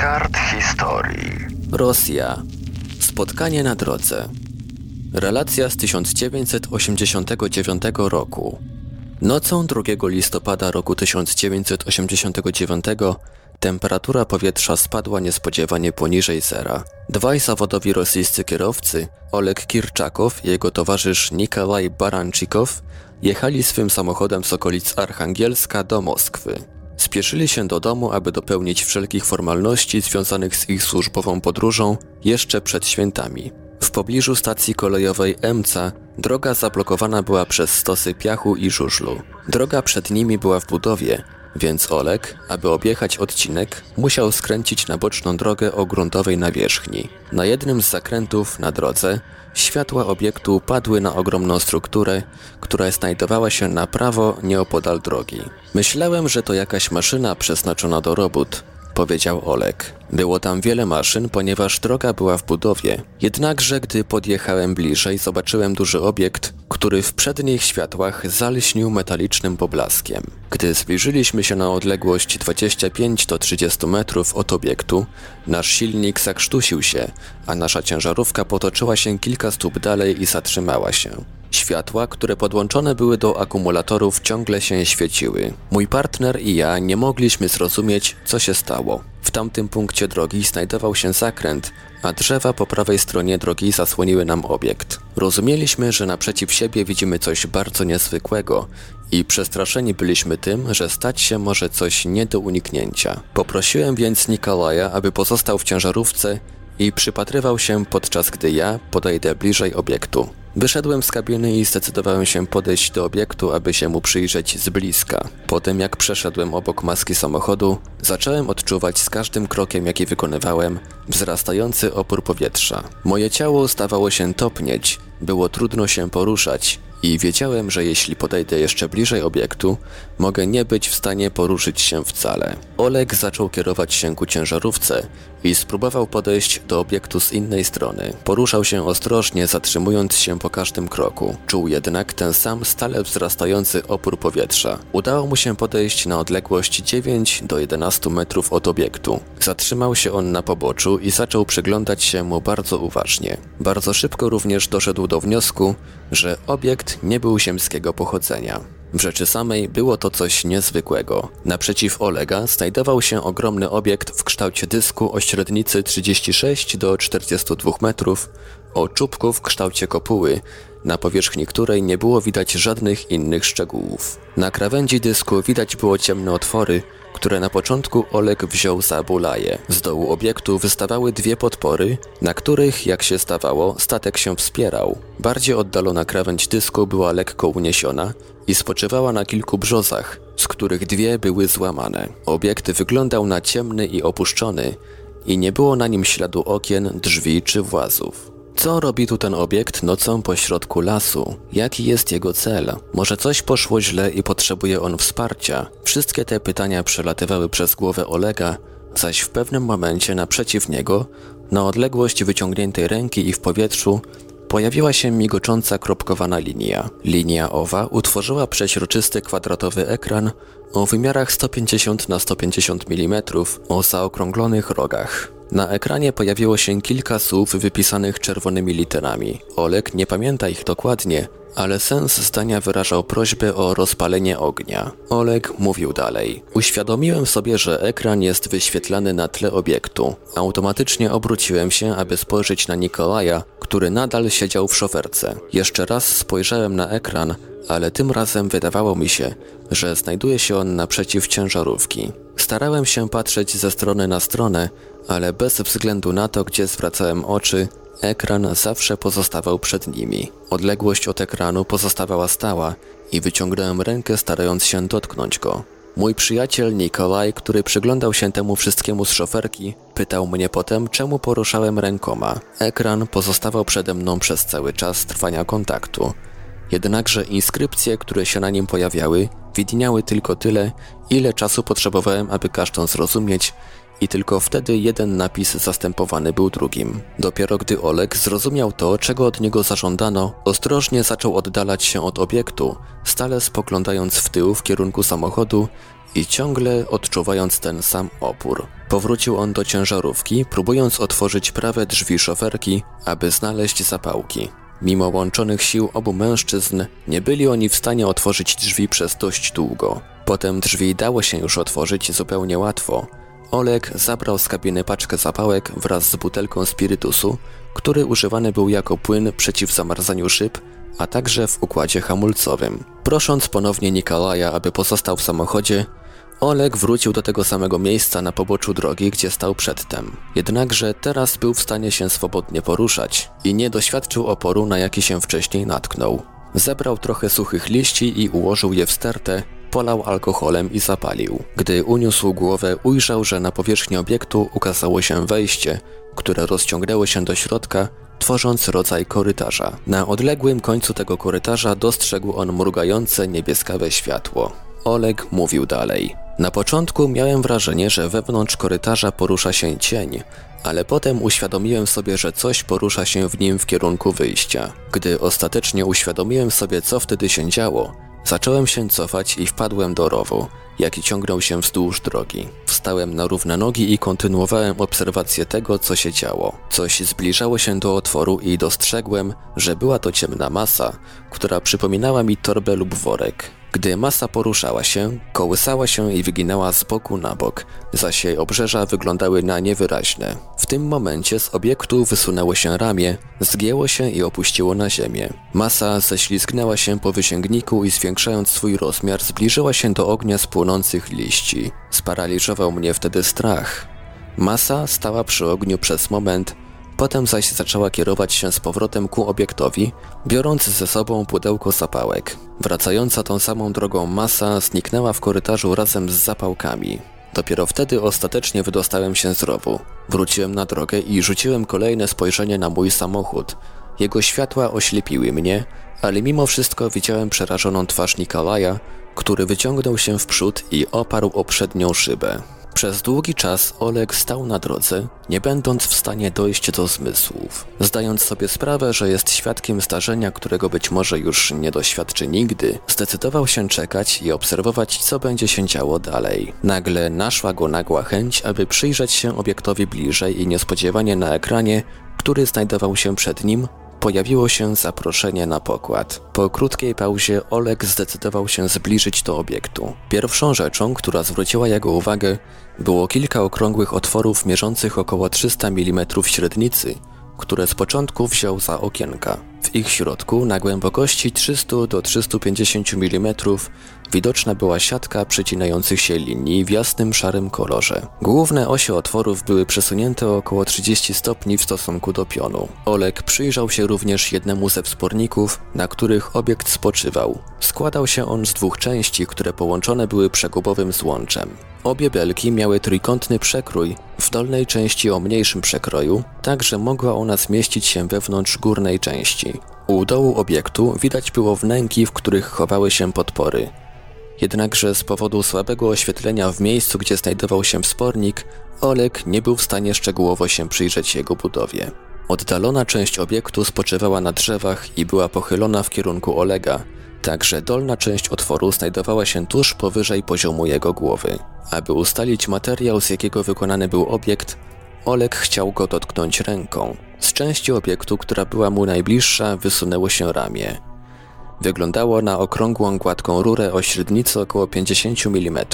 kart historii. Rosja. Spotkanie na drodze. Relacja z 1989 roku. Nocą 2 listopada roku 1989 temperatura powietrza spadła niespodziewanie poniżej zera. Dwaj zawodowi rosyjscy kierowcy, Oleg Kirczakow i jego towarzysz Nikolaj Baranczykow, jechali swym samochodem z okolic Archangielska do Moskwy. Spieszyli się do domu, aby dopełnić wszelkich formalności związanych z ich służbową podróżą jeszcze przed świętami. W pobliżu stacji kolejowej Emca droga zablokowana była przez stosy piachu i żużlu. Droga przed nimi była w budowie, więc Olek, aby objechać odcinek, musiał skręcić na boczną drogę o gruntowej nawierzchni. Na jednym z zakrętów na drodze światła obiektu padły na ogromną strukturę, która znajdowała się na prawo nieopodal drogi. Myślałem, że to jakaś maszyna przeznaczona do robót, powiedział Olek. Było tam wiele maszyn, ponieważ droga była w budowie. Jednakże, gdy podjechałem bliżej, zobaczyłem duży obiekt, który w przednich światłach zalśnił metalicznym poblaskiem. Gdy zbliżyliśmy się na odległość 25 do 30 metrów od obiektu, nasz silnik zakrztusił się, a nasza ciężarówka potoczyła się kilka stóp dalej i zatrzymała się. Światła, które podłączone były do akumulatorów, ciągle się świeciły. Mój partner i ja nie mogliśmy zrozumieć, co się stało. W tamtym punkcie drogi znajdował się zakręt, a drzewa po prawej stronie drogi zasłoniły nam obiekt. Rozumieliśmy, że naprzeciw siebie widzimy coś bardzo niezwykłego i przestraszeni byliśmy tym, że stać się może coś nie do uniknięcia. Poprosiłem więc Nikolaja, aby pozostał w ciężarówce i przypatrywał się podczas gdy ja podejdę bliżej obiektu. Wyszedłem z kabiny i zdecydowałem się podejść do obiektu, aby się mu przyjrzeć z bliska. Potem jak przeszedłem obok maski samochodu, zacząłem odczuwać z każdym krokiem, jaki wykonywałem, wzrastający opór powietrza. Moje ciało stawało się topnieć, było trudno się poruszać i wiedziałem, że jeśli podejdę jeszcze bliżej obiektu, mogę nie być w stanie poruszyć się wcale. Oleg zaczął kierować się ku ciężarówce i spróbował podejść do obiektu z innej strony. Poruszał się ostrożnie, zatrzymując się po każdym kroku. Czuł jednak ten sam stale wzrastający opór powietrza. Udało mu się podejść na odległość 9 do 11 metrów od obiektu. Zatrzymał się on na poboczu i zaczął przyglądać się mu bardzo uważnie. Bardzo szybko również doszedł do wniosku, że obiekt nie był ziemskiego pochodzenia. W rzeczy samej było to coś niezwykłego. Naprzeciw Olega znajdował się ogromny obiekt w kształcie dysku o średnicy 36 do 42 metrów, o czubku w kształcie kopuły, na powierzchni której nie było widać żadnych innych szczegółów. Na krawędzi dysku widać było ciemne otwory, które na początku Oleg wziął za bulaje. Z dołu obiektu wystawały dwie podpory, na których, jak się stawało, statek się wspierał. Bardziej oddalona krawędź dysku była lekko uniesiona i spoczywała na kilku brzozach, z których dwie były złamane. Obiekt wyglądał na ciemny i opuszczony i nie było na nim śladu okien, drzwi czy włazów. Co robi tu ten obiekt nocą pośrodku lasu? Jaki jest jego cel? Może coś poszło źle i potrzebuje on wsparcia? Wszystkie te pytania przelatywały przez głowę Olega, zaś w pewnym momencie naprzeciw niego, na odległość wyciągniętej ręki i w powietrzu, pojawiła się migocząca kropkowana linia. Linia owa utworzyła przeźroczysty kwadratowy ekran o wymiarach 150 na 150 mm o zaokrąglonych rogach. Na ekranie pojawiło się kilka słów wypisanych czerwonymi literami. Olek nie pamięta ich dokładnie, ale sens zdania wyrażał prośbę o rozpalenie ognia. Oleg mówił dalej. Uświadomiłem sobie, że ekran jest wyświetlany na tle obiektu. Automatycznie obróciłem się, aby spojrzeć na Nikolaja, który nadal siedział w szoferce. Jeszcze raz spojrzałem na ekran, ale tym razem wydawało mi się, że znajduje się on naprzeciw ciężarówki. Starałem się patrzeć ze strony na stronę, ale bez względu na to, gdzie zwracałem oczy, ekran zawsze pozostawał przed nimi. Odległość od ekranu pozostawała stała i wyciągnąłem rękę starając się dotknąć go. Mój przyjaciel Nikolaj, który przyglądał się temu wszystkiemu z szoferki, pytał mnie potem, czemu poruszałem rękoma. Ekran pozostawał przede mną przez cały czas trwania kontaktu. Jednakże inskrypcje, które się na nim pojawiały, widniały tylko tyle, ile czasu potrzebowałem, aby kasztan zrozumieć i tylko wtedy jeden napis zastępowany był drugim. Dopiero gdy Oleg zrozumiał to, czego od niego zażądano, ostrożnie zaczął oddalać się od obiektu, stale spoglądając w tył w kierunku samochodu i ciągle odczuwając ten sam opór. Powrócił on do ciężarówki, próbując otworzyć prawe drzwi szoferki, aby znaleźć zapałki. Mimo łączonych sił obu mężczyzn, nie byli oni w stanie otworzyć drzwi przez dość długo. Potem drzwi dało się już otworzyć zupełnie łatwo. Oleg zabrał z kabiny paczkę zapałek wraz z butelką spirytusu, który używany był jako płyn przeciw zamarzaniu szyb, a także w układzie hamulcowym. Prosząc ponownie Nikolaja, aby pozostał w samochodzie, Oleg wrócił do tego samego miejsca na poboczu drogi, gdzie stał przedtem. Jednakże teraz był w stanie się swobodnie poruszać i nie doświadczył oporu, na jaki się wcześniej natknął. Zebrał trochę suchych liści i ułożył je w stertę, polał alkoholem i zapalił. Gdy uniósł głowę, ujrzał, że na powierzchni obiektu ukazało się wejście, które rozciągnęło się do środka, tworząc rodzaj korytarza. Na odległym końcu tego korytarza dostrzegł on mrugające niebieskawe światło. Oleg mówił dalej. Na początku miałem wrażenie, że wewnątrz korytarza porusza się cień, ale potem uświadomiłem sobie, że coś porusza się w nim w kierunku wyjścia. Gdy ostatecznie uświadomiłem sobie, co wtedy się działo, zacząłem się cofać i wpadłem do rowu, jaki ciągnął się wzdłuż drogi. Wstałem na równe nogi i kontynuowałem obserwację tego, co się działo. Coś zbliżało się do otworu i dostrzegłem, że była to ciemna masa, która przypominała mi torbę lub worek. Gdy masa poruszała się, kołysała się i wyginała z boku na bok, zaś jej obrzeża wyglądały na niewyraźne. W tym momencie z obiektu wysunęło się ramię, zgięło się i opuściło na ziemię. Masa ześlizgnęła się po wysięgniku i zwiększając swój rozmiar zbliżyła się do ognia z płonących liści. Sparaliżował mnie wtedy strach. Masa stała przy ogniu przez moment, Potem zaś zaczęła kierować się z powrotem ku obiektowi, biorąc ze sobą pudełko zapałek. Wracająca tą samą drogą masa zniknęła w korytarzu razem z zapałkami. Dopiero wtedy ostatecznie wydostałem się z rowu. Wróciłem na drogę i rzuciłem kolejne spojrzenie na mój samochód. Jego światła oślepiły mnie, ale mimo wszystko widziałem przerażoną twarz Nikolaja, który wyciągnął się w przód i oparł o przednią szybę. Przez długi czas Oleg stał na drodze, nie będąc w stanie dojść do zmysłów, zdając sobie sprawę, że jest świadkiem zdarzenia, którego być może już nie doświadczy nigdy, zdecydował się czekać i obserwować, co będzie się działo dalej. Nagle naszła go nagła chęć, aby przyjrzeć się obiektowi bliżej i niespodziewanie na ekranie, który znajdował się przed nim, pojawiło się zaproszenie na pokład. Po krótkiej pauzie Oleg zdecydował się zbliżyć do obiektu. Pierwszą rzeczą, która zwróciła jego uwagę, było kilka okrągłych otworów mierzących około 300 mm średnicy, które z początku wziął za okienka. W ich środku, na głębokości 300 do 350 mm, widoczna była siatka przecinających się linii w jasnym szarym kolorze. Główne osie otworów były przesunięte o około 30 stopni w stosunku do pionu. Oleg przyjrzał się również jednemu ze wsporników, na których obiekt spoczywał. Składał się on z dwóch części, które połączone były przegubowym złączem. Obie belki miały trójkątny przekrój w dolnej części o mniejszym przekroju, tak że mogła ona zmieścić się wewnątrz górnej części. U dołu obiektu widać było wnęki, w których chowały się podpory. Jednakże z powodu słabego oświetlenia w miejscu, gdzie znajdował się wspornik, Oleg nie był w stanie szczegółowo się przyjrzeć jego budowie. Oddalona część obiektu spoczywała na drzewach i była pochylona w kierunku Olega, Także dolna część otworu znajdowała się tuż powyżej poziomu jego głowy. Aby ustalić materiał, z jakiego wykonany był obiekt, Oleg chciał go dotknąć ręką. Z części obiektu, która była mu najbliższa, wysunęło się ramię. Wyglądało na okrągłą, gładką rurę o średnicy około 50 mm.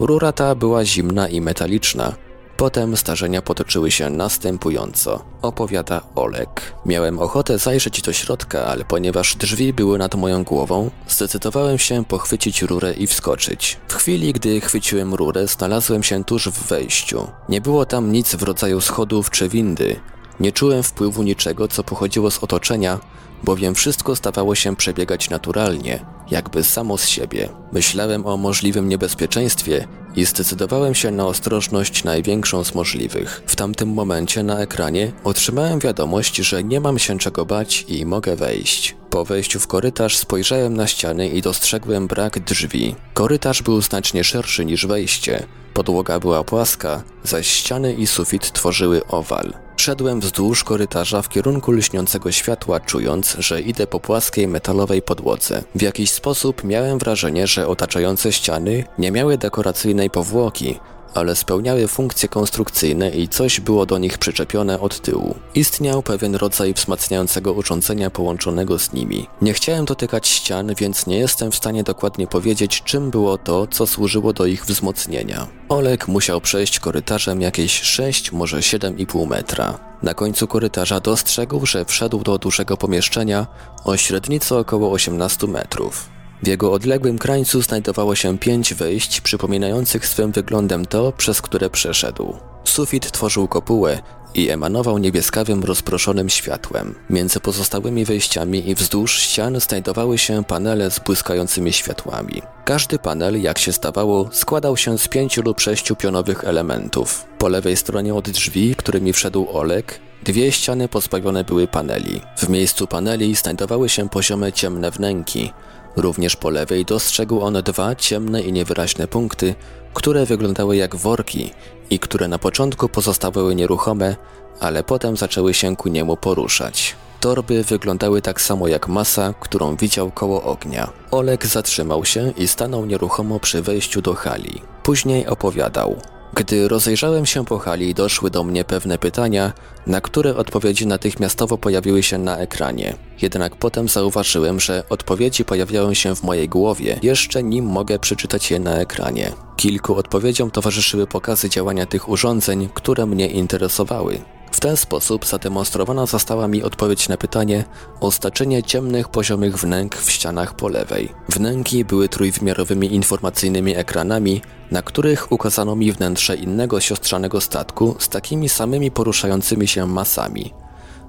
Rura ta była zimna i metaliczna, Potem zdarzenia potoczyły się następująco, opowiada Olek. Miałem ochotę zajrzeć do środka, ale ponieważ drzwi były nad moją głową, zdecydowałem się pochwycić rurę i wskoczyć. W chwili, gdy chwyciłem rurę, znalazłem się tuż w wejściu. Nie było tam nic w rodzaju schodów czy windy. Nie czułem wpływu niczego, co pochodziło z otoczenia, bowiem wszystko stawało się przebiegać naturalnie, jakby samo z siebie. Myślałem o możliwym niebezpieczeństwie i zdecydowałem się na ostrożność największą z możliwych. W tamtym momencie na ekranie otrzymałem wiadomość, że nie mam się czego bać i mogę wejść. Po wejściu w korytarz spojrzałem na ściany i dostrzegłem brak drzwi. Korytarz był znacznie szerszy niż wejście, Podłoga była płaska, zaś ściany i sufit tworzyły owal. Szedłem wzdłuż korytarza w kierunku lśniącego światła, czując, że idę po płaskiej metalowej podłodze. W jakiś sposób miałem wrażenie, że otaczające ściany nie miały dekoracyjnej powłoki, ale spełniały funkcje konstrukcyjne i coś było do nich przyczepione od tyłu. Istniał pewien rodzaj wzmacniającego urządzenia połączonego z nimi. Nie chciałem dotykać ścian, więc nie jestem w stanie dokładnie powiedzieć, czym było to, co służyło do ich wzmocnienia. Oleg musiał przejść korytarzem jakieś 6, może 7,5 metra. Na końcu korytarza dostrzegł, że wszedł do dużego pomieszczenia o średnicy około 18 metrów. W jego odległym krańcu znajdowało się pięć wejść przypominających swym wyglądem to, przez które przeszedł. Sufit tworzył kopułę i emanował niebieskawym rozproszonym światłem. Między pozostałymi wejściami i wzdłuż ścian znajdowały się panele z błyskającymi światłami. Każdy panel, jak się zdawało, składał się z pięciu lub sześciu pionowych elementów. Po lewej stronie od drzwi, którymi wszedł Olek, Dwie ściany pozbawione były paneli. W miejscu paneli znajdowały się poziome ciemne wnęki, Również po lewej dostrzegł on dwa ciemne i niewyraźne punkty, które wyglądały jak worki i które na początku pozostawały nieruchome, ale potem zaczęły się ku niemu poruszać. Torby wyglądały tak samo jak masa, którą widział koło ognia. Oleg zatrzymał się i stanął nieruchomo przy wejściu do hali. Później opowiadał. Gdy rozejrzałem się po hali, doszły do mnie pewne pytania, na które odpowiedzi natychmiastowo pojawiły się na ekranie. Jednak potem zauważyłem, że odpowiedzi pojawiają się w mojej głowie, jeszcze nim mogę przeczytać je na ekranie. Kilku odpowiedziom towarzyszyły pokazy działania tych urządzeń, które mnie interesowały. W ten sposób zademonstrowana została mi odpowiedź na pytanie o staczenie ciemnych poziomych wnęk w ścianach po lewej. Wnęki były trójwymiarowymi informacyjnymi ekranami, na których ukazano mi wnętrze innego siostrzanego statku z takimi samymi poruszającymi się masami.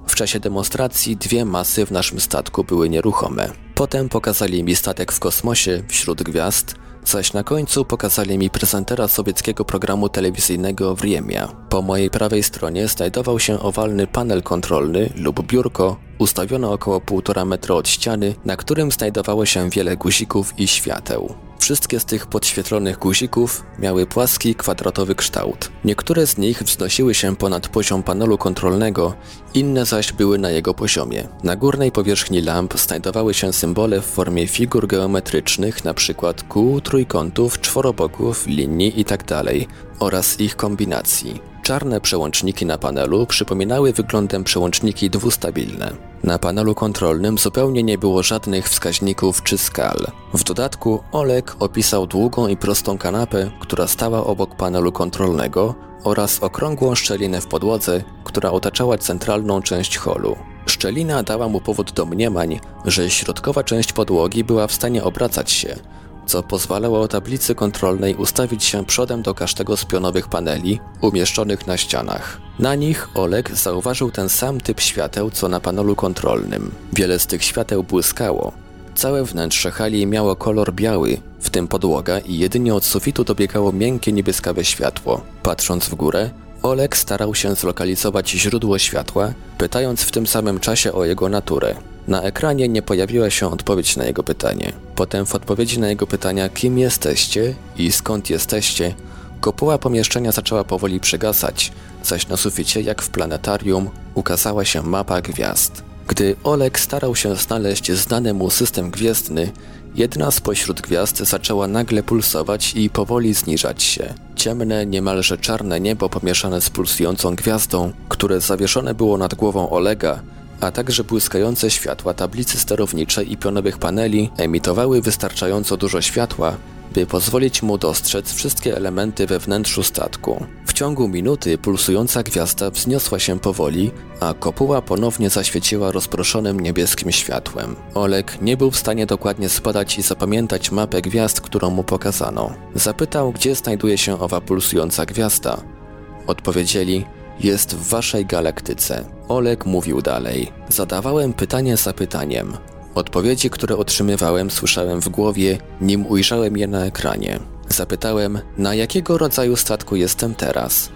W czasie demonstracji dwie masy w naszym statku były nieruchome. Potem pokazali mi statek w kosmosie wśród gwiazd, zaś na końcu pokazali mi prezentera sowieckiego programu telewizyjnego Wriemia. Po mojej prawej stronie znajdował się owalny panel kontrolny lub biurko ustawione około 1,5 metra od ściany, na którym znajdowało się wiele guzików i świateł. Wszystkie z tych podświetlonych guzików miały płaski, kwadratowy kształt. Niektóre z nich wznosiły się ponad poziom panelu kontrolnego, inne zaś były na jego poziomie. Na górnej powierzchni lamp znajdowały się symbole w formie figur geometrycznych, np. kół, trójkątów, czworoboków, linii itd. Tak oraz ich kombinacji. Czarne przełączniki na panelu przypominały wyglądem przełączniki dwustabilne. Na panelu kontrolnym zupełnie nie było żadnych wskaźników czy skal. W dodatku Olek opisał długą i prostą kanapę, która stała obok panelu kontrolnego oraz okrągłą szczelinę w podłodze, która otaczała centralną część holu. Szczelina dała mu powód do mniemań, że środkowa część podłogi była w stanie obracać się, co pozwalało tablicy kontrolnej ustawić się przodem do każdego z pionowych paneli umieszczonych na ścianach. Na nich Oleg zauważył ten sam typ świateł co na panelu kontrolnym. Wiele z tych świateł błyskało. Całe wnętrze hali miało kolor biały, w tym podłoga i jedynie od sufitu dobiegało miękkie niebieskawe światło. Patrząc w górę, Oleg starał się zlokalizować źródło światła, pytając w tym samym czasie o jego naturę. Na ekranie nie pojawiła się odpowiedź na jego pytanie. Potem w odpowiedzi na jego pytania kim jesteście i skąd jesteście, kopuła pomieszczenia zaczęła powoli przygasać, zaś na suficie, jak w planetarium, ukazała się mapa gwiazd. Gdy Oleg starał się znaleźć znany mu system gwiezdny, jedna spośród gwiazd zaczęła nagle pulsować i powoli zniżać się. Ciemne, niemalże czarne niebo pomieszane z pulsującą gwiazdą, które zawieszone było nad głową Olega, a także błyskające światła tablicy sterowniczej i pionowych paneli emitowały wystarczająco dużo światła, by pozwolić mu dostrzec wszystkie elementy we wnętrzu statku. W ciągu minuty pulsująca gwiazda wzniosła się powoli, a kopuła ponownie zaświeciła rozproszonym niebieskim światłem. Oleg nie był w stanie dokładnie zbadać i zapamiętać mapę gwiazd, którą mu pokazano. Zapytał, gdzie znajduje się owa pulsująca gwiazda. Odpowiedzieli, jest w waszej galaktyce. Oleg mówił dalej. Zadawałem pytanie za pytaniem. Odpowiedzi, które otrzymywałem, słyszałem w głowie, nim ujrzałem je na ekranie. Zapytałem, na jakiego rodzaju statku jestem teraz?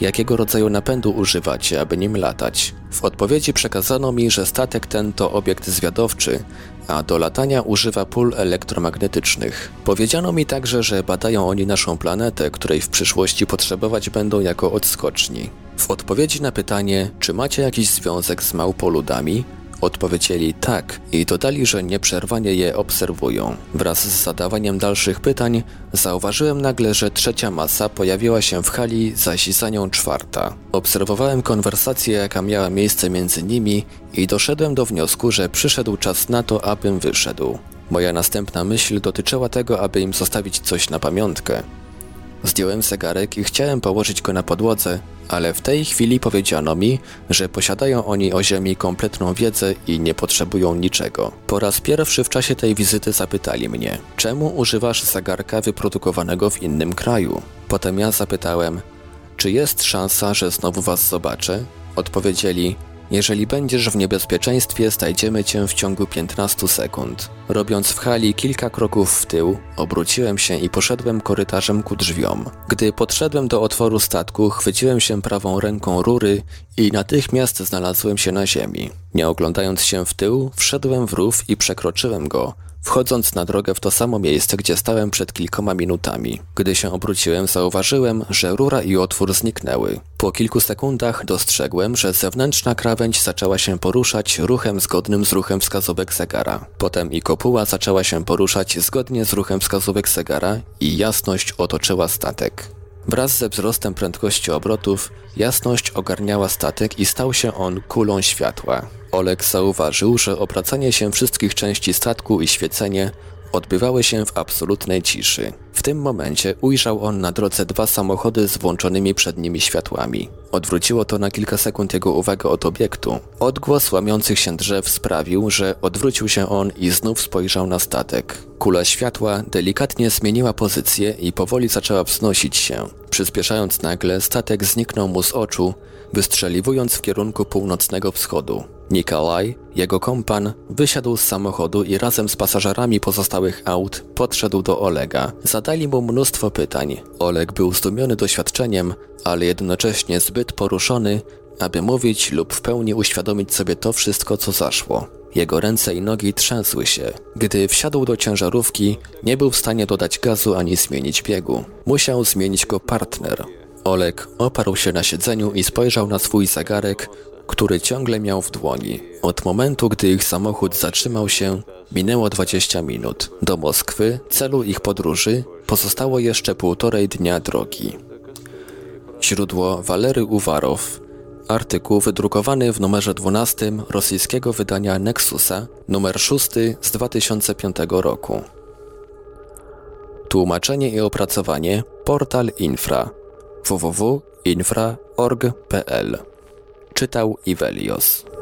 Jakiego rodzaju napędu używacie, aby nim latać? W odpowiedzi przekazano mi, że statek ten to obiekt zwiadowczy, a do latania używa pól elektromagnetycznych. Powiedziano mi także, że badają oni naszą planetę, której w przyszłości potrzebować będą jako odskoczni. W odpowiedzi na pytanie, czy macie jakiś związek z małpoludami, Odpowiedzieli tak i dodali, że nieprzerwanie je obserwują. Wraz z zadawaniem dalszych pytań zauważyłem nagle, że trzecia masa pojawiła się w hali, zaś za nią czwarta. Obserwowałem konwersację, jaka miała miejsce między nimi i doszedłem do wniosku, że przyszedł czas na to, abym wyszedł. Moja następna myśl dotyczyła tego, aby im zostawić coś na pamiątkę. Zdjąłem zegarek i chciałem położyć go na podłodze, ale w tej chwili powiedziano mi, że posiadają oni o Ziemi kompletną wiedzę i nie potrzebują niczego. Po raz pierwszy w czasie tej wizyty zapytali mnie, czemu używasz zegarka wyprodukowanego w innym kraju? Potem ja zapytałem, czy jest szansa, że znowu was zobaczę? Odpowiedzieli, jeżeli będziesz w niebezpieczeństwie, znajdziemy cię w ciągu 15 sekund. Robiąc w hali kilka kroków w tył, obróciłem się i poszedłem korytarzem ku drzwiom. Gdy podszedłem do otworu statku, chwyciłem się prawą ręką rury i natychmiast znalazłem się na ziemi. Nie oglądając się w tył, wszedłem w rów i przekroczyłem go, wchodząc na drogę w to samo miejsce, gdzie stałem przed kilkoma minutami. Gdy się obróciłem, zauważyłem, że rura i otwór zniknęły. Po kilku sekundach dostrzegłem, że zewnętrzna krawędź zaczęła się poruszać ruchem zgodnym z ruchem wskazówek zegara. Potem i kopuła zaczęła się poruszać zgodnie z ruchem wskazówek zegara i jasność otoczyła statek. Wraz ze wzrostem prędkości obrotów, jasność ogarniała statek i stał się on kulą światła. Oleg zauważył, że obracanie się wszystkich części statku i świecenie odbywały się w absolutnej ciszy. W tym momencie ujrzał on na drodze dwa samochody z włączonymi przed nimi światłami. Odwróciło to na kilka sekund jego uwagę od obiektu. Odgłos łamiących się drzew sprawił, że odwrócił się on i znów spojrzał na statek. Kula światła delikatnie zmieniła pozycję i powoli zaczęła wznosić się. Przyspieszając nagle, statek zniknął mu z oczu, wystrzeliwując w kierunku północnego wschodu. Nikolaj, jego kompan, wysiadł z samochodu i razem z pasażerami pozostałych aut podszedł do Olega. Zadali mu mnóstwo pytań. Oleg był zdumiony doświadczeniem, ale jednocześnie zbyt poruszony, aby mówić lub w pełni uświadomić sobie to wszystko, co zaszło. Jego ręce i nogi trzęsły się. Gdy wsiadł do ciężarówki, nie był w stanie dodać gazu ani zmienić biegu. Musiał zmienić go partner. Oleg oparł się na siedzeniu i spojrzał na swój zegarek, który ciągle miał w dłoni. Od momentu, gdy ich samochód zatrzymał się, minęło 20 minut. Do Moskwy, celu ich podróży, pozostało jeszcze półtorej dnia drogi. Źródło Walery Uwarow. Artykuł wydrukowany w numerze 12 rosyjskiego wydania Nexusa, numer 6 z 2005 roku. Tłumaczenie i opracowanie portal Infra www.infra.org.pl Czytał Ivelios.